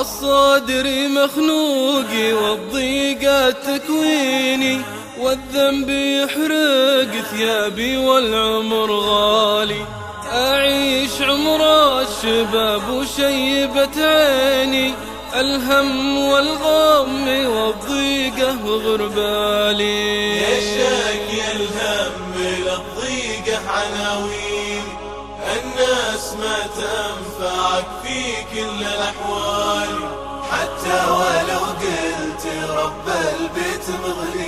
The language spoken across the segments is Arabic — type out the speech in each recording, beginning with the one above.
الصادر مخنوقي والضيقة تكويني والذنب يحرق ثيابي والعمر غالي. أعيش عمر الشباب وشيبة عيني. الهم والغم والضيقة وغربالي الهم للضيقة عناوين الناس ما تنفعك في كل الأحوال. حتى ولو قلت رب البيت مغنيني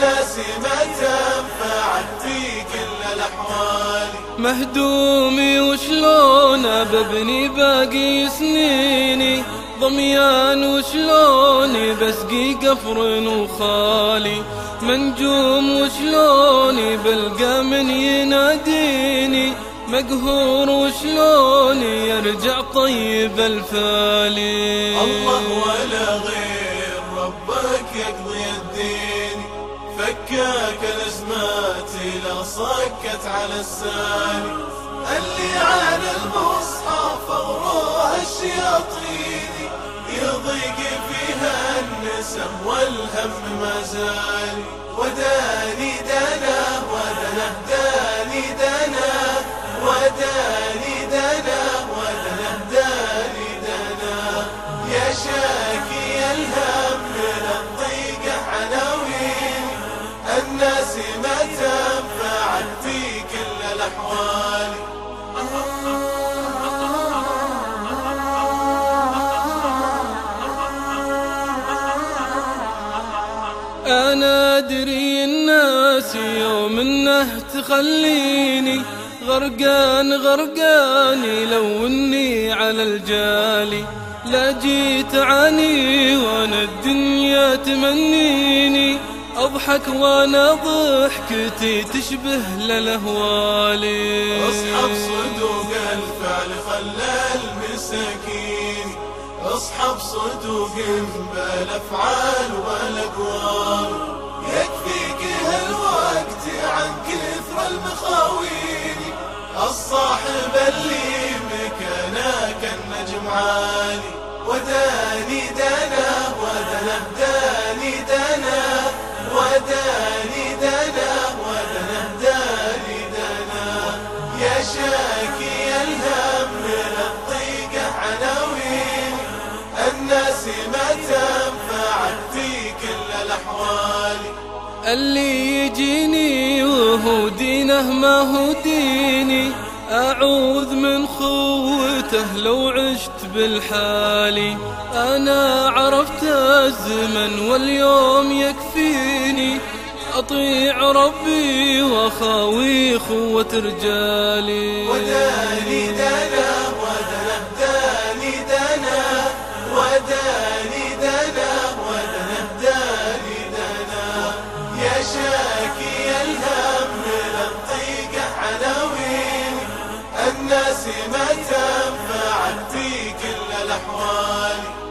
الناس ما تنفعك في كل الأحوال. مهدومي وشلون ببني باقي سنيني؟ ضميان وشلوني بسقي قفر وخالي؟ منجوم وشلوني بلقى من يناديني؟ مقهور وشلوني يرجع طيب الفالي؟ الله ولا غير ربك يقضي الدين. فكاك الازمات لا صكت على السالي اللي على المصحف وروح الشياطين يضيق فيها النسم والهم ما زال. وداني ما تنفعك في كل الأحوال. أنا أدري الناس يوم إنه تخليني غرقان غرقاني لو إني على الجالي. لا جيت عني وأنا الدنيا تمنيني. أضحك وأنا ضحكتي تشبه للأهوالي اصحب صدوق الفعل خلى المساكين. اصحب صدوق بالافعال والأقوال. يكفيك هالوقت عن كثر المخاوين الصاحب اللي مكانه كالنجم عالي. وداني دنا ودنه داني دنا ما تنفعك في كل الأحوال. اللي يجيني وهو دينه ما هو ديني. أعوذ من خوته لو عشت بالحالي أنا عرفت الزمن واليوم يكفيني. أطيع ربي وأخاوي خوة رجالي. وداني دنا الناس ما فعن في كل الأحوال.